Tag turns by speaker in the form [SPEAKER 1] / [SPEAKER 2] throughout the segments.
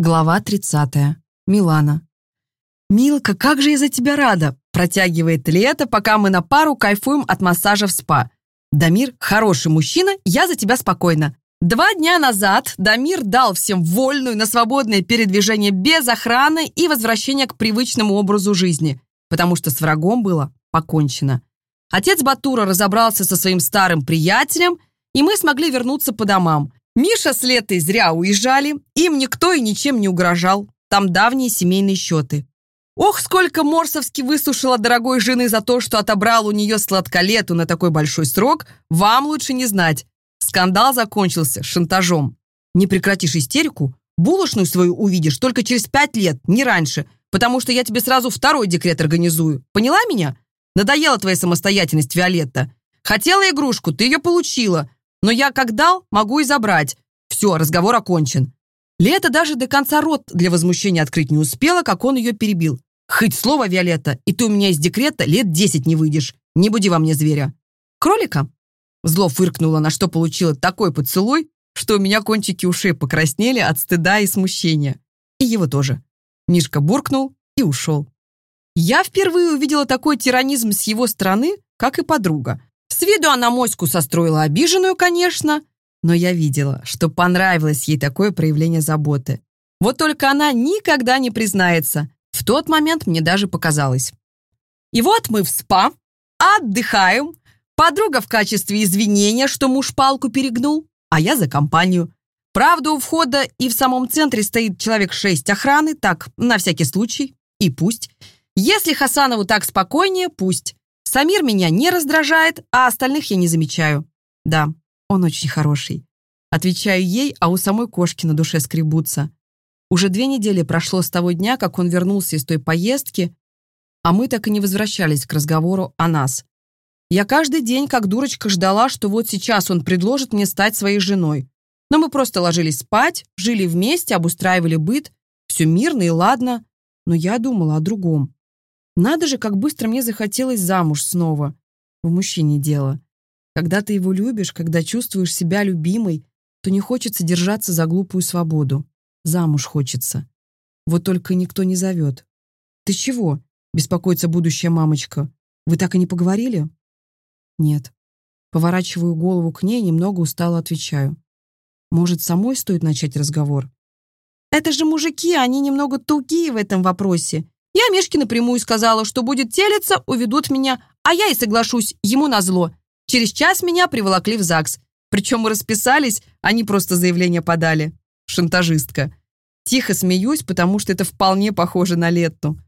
[SPEAKER 1] Глава 30. Милана. «Милка, как же я за тебя рада!» Протягивает Лето, пока мы на пару кайфуем от массажа в спа. «Дамир, хороший мужчина, я за тебя спокойна». Два дня назад Дамир дал всем вольную на свободное передвижение без охраны и возвращение к привычному образу жизни, потому что с врагом было покончено. Отец Батура разобрался со своим старым приятелем, и мы смогли вернуться по домам – Миша с Летой зря уезжали, им никто и ничем не угрожал. Там давние семейные счеты. Ох, сколько Морсовски высушила дорогой жены за то, что отобрал у нее сладколету на такой большой срок, вам лучше не знать. Скандал закончился шантажом. Не прекратишь истерику, булочную свою увидишь только через пять лет, не раньше, потому что я тебе сразу второй декрет организую. Поняла меня? Надоела твоя самостоятельность, Виолетта. Хотела игрушку, ты ее получила. Но я как дал, могу и забрать. Все, разговор окончен. Лето даже до конца рот для возмущения открыть не успела, как он ее перебил. «Хоть слово, Виолетта, и ты у меня из декрета лет десять не выйдешь. Не буди во мне зверя». «Кролика?» Зло фыркнула, на что получила такой поцелуй, что у меня кончики ушей покраснели от стыда и смущения. И его тоже. Мишка буркнул и ушел. Я впервые увидела такой тиранизм с его стороны, как и подруга. С виду она моську состроила обиженную, конечно, но я видела, что понравилось ей такое проявление заботы. Вот только она никогда не признается. В тот момент мне даже показалось. И вот мы в спа, отдыхаем. Подруга в качестве извинения, что муж палку перегнул, а я за компанию. Правда, у входа и в самом центре стоит человек шесть охраны, так, на всякий случай. И пусть. Если Хасанову так спокойнее, пусть. Самир меня не раздражает, а остальных я не замечаю. Да, он очень хороший. Отвечаю ей, а у самой кошки на душе скребутся. Уже две недели прошло с того дня, как он вернулся из той поездки, а мы так и не возвращались к разговору о нас. Я каждый день, как дурочка, ждала, что вот сейчас он предложит мне стать своей женой. Но мы просто ложились спать, жили вместе, обустраивали быт. Все мирно и ладно. Но я думала о другом. Надо же, как быстро мне захотелось замуж снова. В мужчине дело. Когда ты его любишь, когда чувствуешь себя любимой, то не хочется держаться за глупую свободу. Замуж хочется. Вот только никто не зовет. «Ты чего?» — беспокоится будущая мамочка. «Вы так и не поговорили?» «Нет». Поворачиваю голову к ней, немного устало отвечаю. «Может, самой стоит начать разговор?» «Это же мужики, они немного тугие в этом вопросе. Я Мишке напрямую сказала, что будет телиться, уведут меня, а я и соглашусь, ему назло. Через час меня приволокли в ЗАГС. Причем мы расписались, они просто заявление подали. Шантажистка. Тихо смеюсь, потому что это вполне похоже на Летту.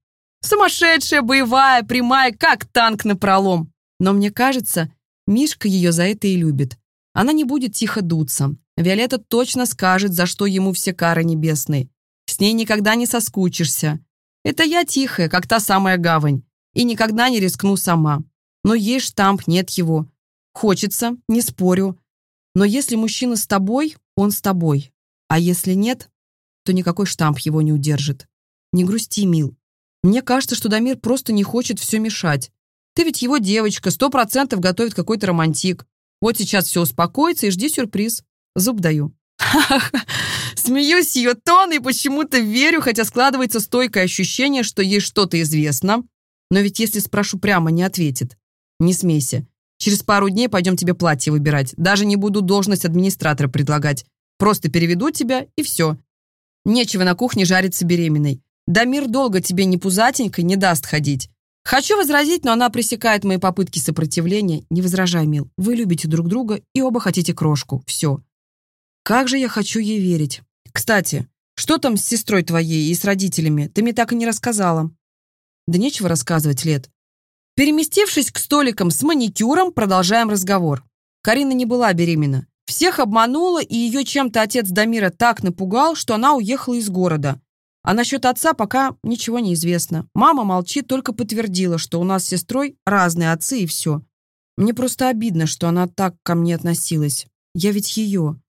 [SPEAKER 1] Сумасшедшая, боевая, прямая, как танк на пролом. Но мне кажется, Мишка ее за это и любит. Она не будет тихо дуться. Виолетта точно скажет, за что ему все кары небесные. С ней никогда не соскучишься. Это я тихая, как та самая гавань, и никогда не рискну сама. Но есть штамп, нет его. Хочется, не спорю. Но если мужчина с тобой, он с тобой. А если нет, то никакой штамп его не удержит. Не грусти, мил. Мне кажется, что Дамир просто не хочет все мешать. Ты ведь его девочка, сто процентов готовит какой-то романтик. Вот сейчас все успокоится и жди сюрприз. Зуб даю. Смеюсь ее тон и почему-то верю, хотя складывается стойкое ощущение, что ей что-то известно. Но ведь если спрошу прямо, не ответит. Не смейся. Через пару дней пойдем тебе платье выбирать. Даже не буду должность администратора предлагать. Просто переведу тебя, и все. Нечего на кухне жариться беременной. Дамир долго тебе не пузатенькой не даст ходить. Хочу возразить, но она пресекает мои попытки сопротивления. Не возражай, мил. Вы любите друг друга и оба хотите крошку. Все. Как же я хочу ей верить. Кстати, что там с сестрой твоей и с родителями? Ты мне так и не рассказала. Да нечего рассказывать, Лет. Переместившись к столикам с маникюром, продолжаем разговор. Карина не была беременна. Всех обманула, и ее чем-то отец Дамира так напугал, что она уехала из города. А насчет отца пока ничего не известно. Мама молчит, только подтвердила, что у нас с сестрой разные отцы и все. Мне просто обидно, что она так ко мне относилась. Я ведь ее.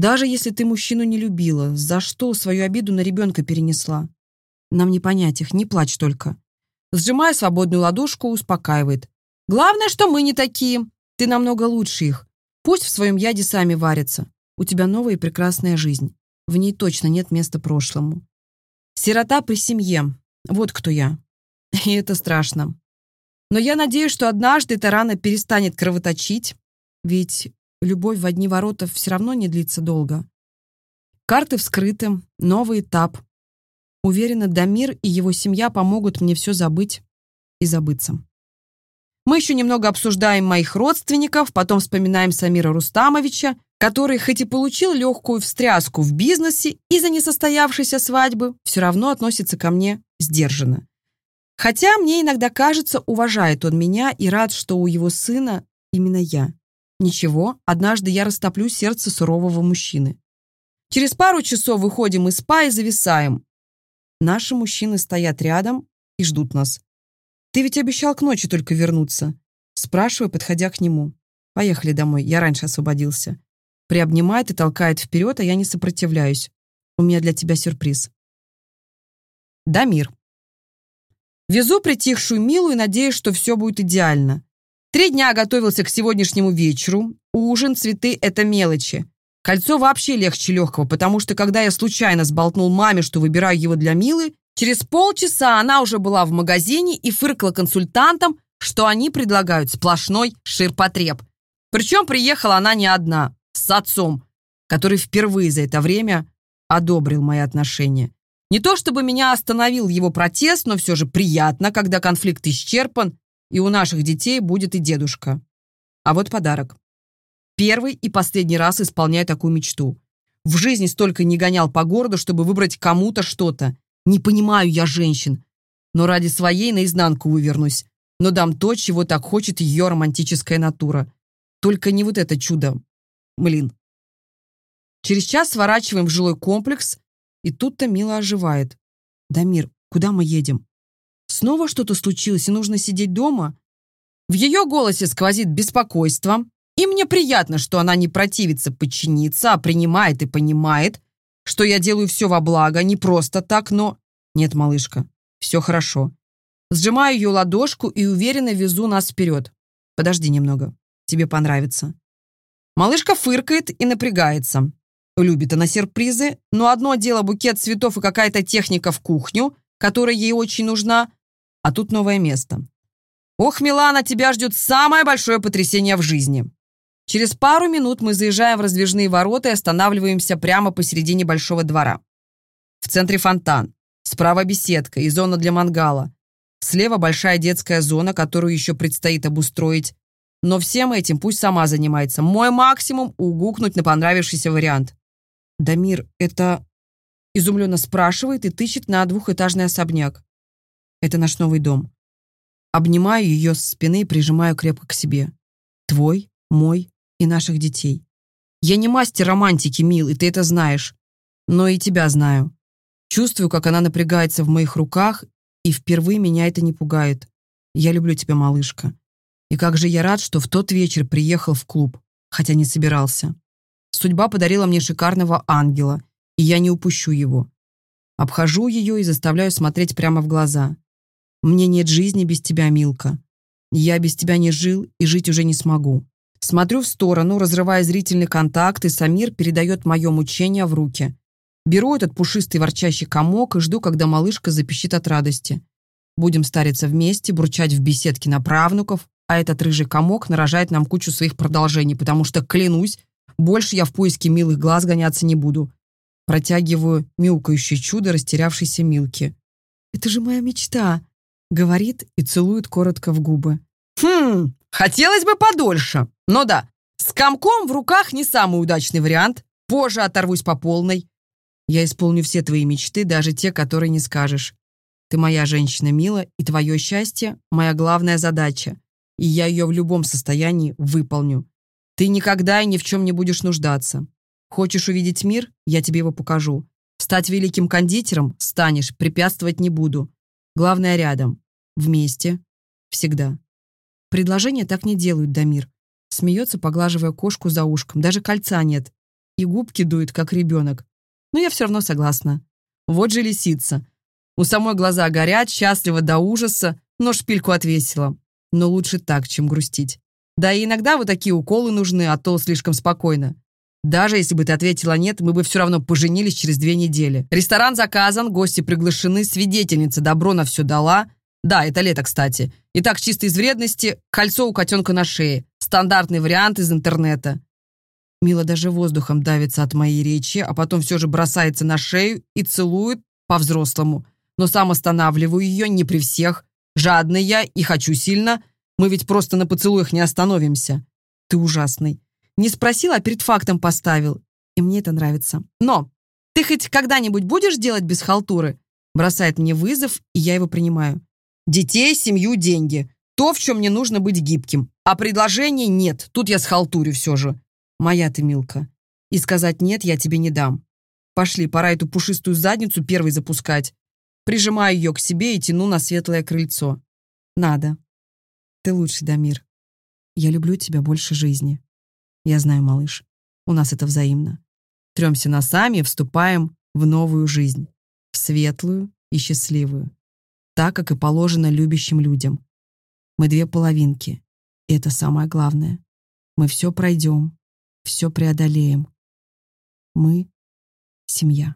[SPEAKER 1] Даже если ты мужчину не любила, за что свою обиду на ребенка перенесла? Нам не понять их, не плачь только. Сжимая свободную ладошку, успокаивает. Главное, что мы не такие. Ты намного лучше их. Пусть в своем яде сами варятся. У тебя новая и прекрасная жизнь. В ней точно нет места прошлому. Сирота при семье. Вот кто я. И это страшно. Но я надеюсь, что однажды эта рана перестанет кровоточить, ведь любовь в одни ворота все равно не длится долго. Карты вскрыты, новый этап. Уверена, Дамир и его семья помогут мне все забыть и забыться. Мы еще немного обсуждаем моих родственников, потом вспоминаем Самира Рустамовича, который хоть и получил легкую встряску в бизнесе из-за несостоявшейся свадьбы, все равно относится ко мне сдержанно. Хотя мне иногда кажется, уважает он меня и рад, что у его сына именно я. Ничего, однажды я растоплю сердце сурового мужчины. Через пару часов выходим из спа и зависаем. Наши мужчины стоят рядом и ждут нас. «Ты ведь обещал к ночи только вернуться?» Спрашиваю, подходя к нему. «Поехали домой, я раньше освободился». Приобнимает и толкает вперед, а я не сопротивляюсь. «У меня для тебя сюрприз». Дамир. Везу притихшую Милу и надеюсь, что все будет идеально. Три дня готовился к сегодняшнему вечеру. Ужин, цветы — это мелочи. Кольцо вообще легче легкого, потому что когда я случайно сболтнул маме, что выбираю его для Милы, Через полчаса она уже была в магазине и фыркала консультантам, что они предлагают сплошной ширпотреб. Причем приехала она не одна, с отцом, который впервые за это время одобрил мои отношения. Не то чтобы меня остановил его протест, но все же приятно, когда конфликт исчерпан, и у наших детей будет и дедушка. А вот подарок. Первый и последний раз исполняю такую мечту. В жизни столько не гонял по городу, чтобы выбрать кому-то что-то. Не понимаю я женщин. Но ради своей наизнанку вывернусь. Но дам то, чего так хочет ее романтическая натура. Только не вот это чудо. Блин. Через час сворачиваем в жилой комплекс, и тут-то Мила оживает. «Дамир, куда мы едем? Снова что-то случилось, и нужно сидеть дома?» В ее голосе сквозит беспокойство, и мне приятно, что она не противится подчиниться, а принимает и понимает, что я делаю все во благо, не просто так, но... Нет, малышка, все хорошо. Сжимаю ее ладошку и уверенно везу нас вперед. Подожди немного, тебе понравится. Малышка фыркает и напрягается. Любит она сюрпризы, но одно дело букет цветов и какая-то техника в кухню, которая ей очень нужна, а тут новое место. Ох, Милана, тебя ждет самое большое потрясение в жизни. Через пару минут мы заезжаем в раздвижные ворота и останавливаемся прямо посередине большого двора. В центре фонтан, справа беседка и зона для мангала. Слева большая детская зона, которую еще предстоит обустроить. Но всем этим пусть сама занимается. Мой максимум — угукнуть на понравившийся вариант. «Дамир, это...» Изумленно спрашивает и тычет на двухэтажный особняк. «Это наш новый дом». Обнимаю ее с спины и прижимаю крепко к себе. «Твой, мой, и наших детей. Я не мастер романтики, мил, и ты это знаешь. Но и тебя знаю. Чувствую, как она напрягается в моих руках, и впервые меня это не пугает. Я люблю тебя, малышка. И как же я рад, что в тот вечер приехал в клуб, хотя не собирался. Судьба подарила мне шикарного ангела, и я не упущу его. Обхожу ее и заставляю смотреть прямо в глаза. Мне нет жизни без тебя, Милка. Я без тебя не жил и жить уже не смогу. Смотрю в сторону, разрывая зрительный контакт, и Самир передает мое мучение в руки. Беру этот пушистый ворчащий комок и жду, когда малышка запищит от радости. Будем стариться вместе, бурчать в беседке на правнуков, а этот рыжий комок нарожает нам кучу своих продолжений, потому что, клянусь, больше я в поиске милых глаз гоняться не буду. Протягиваю мяукающее чудо растерявшейся Милки. «Это же моя мечта!» — говорит и целует коротко в губы. «Хм, хотелось бы подольше!» Но да, с комком в руках не самый удачный вариант. Позже оторвусь по полной. Я исполню все твои мечты, даже те, которые не скажешь. Ты моя женщина, Мила, и твое счастье — моя главная задача. И я ее в любом состоянии выполню. Ты никогда и ни в чем не будешь нуждаться. Хочешь увидеть мир? Я тебе его покажу. Стать великим кондитером? Станешь, препятствовать не буду. Главное рядом. Вместе. Всегда. Предложения так не делают, Дамир. Смеется, поглаживая кошку за ушком. Даже кольца нет. И губки дует, как ребенок. Но я все равно согласна. Вот же лисица. У самой глаза горят, счастлива до ужаса, но шпильку отвесила. Но лучше так, чем грустить. Да и иногда вот такие уколы нужны, а то слишком спокойно. Даже если бы ты ответила нет, мы бы все равно поженились через две недели. Ресторан заказан, гости приглашены, свидетельница добро на все дала. Да, это лето, кстати. И так, чисто из вредности, кольцо у котенка на шее. Стандартный вариант из интернета. Мила даже воздухом давится от моей речи, а потом все же бросается на шею и целует по-взрослому. Но сам останавливаю ее не при всех. Жадный я и хочу сильно. Мы ведь просто на поцелуях не остановимся. Ты ужасный. Не спросил, а перед фактом поставил. И мне это нравится. Но ты хоть когда-нибудь будешь делать без халтуры? Бросает мне вызов, и я его принимаю. Детей, семью, деньги. То, в чем мне нужно быть гибким. А предложений нет. Тут я схалтурю все же. Моя ты, Милка. И сказать «нет» я тебе не дам. Пошли, пора эту пушистую задницу первой запускать. Прижимаю ее к себе и тяну на светлое крыльцо. Надо. Ты лучший, Дамир. Я люблю тебя больше жизни. Я знаю, малыш. У нас это взаимно. Тремся носами и вступаем в новую жизнь. В светлую и счастливую. Так, как и положено любящим людям. Мы две половинки. И это самое главное. Мы все пройдем, все преодолеем. Мы — семья.